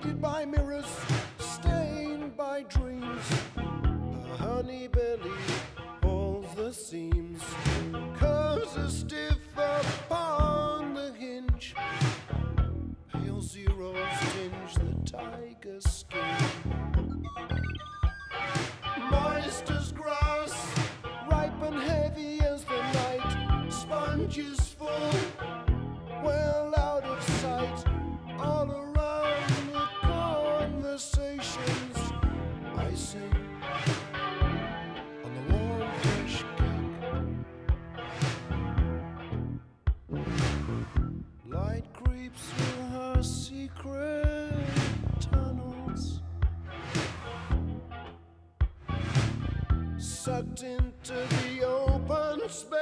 Faded by mirrors, stained by dreams. A honey belly, pulls the seams. Curves are stiff upon the hinge. Pale zeros tinge the tiger's skin. through her secret tunnels, sucked into the open space.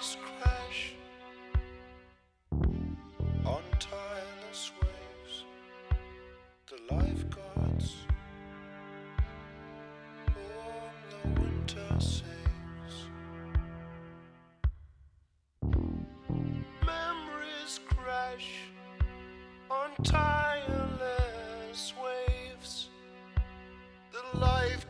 crash on tireless waves. The lifeguards whom the winter. Memories crash on tireless waves. The life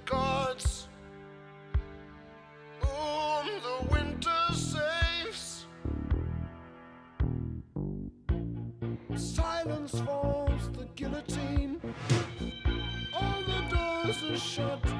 short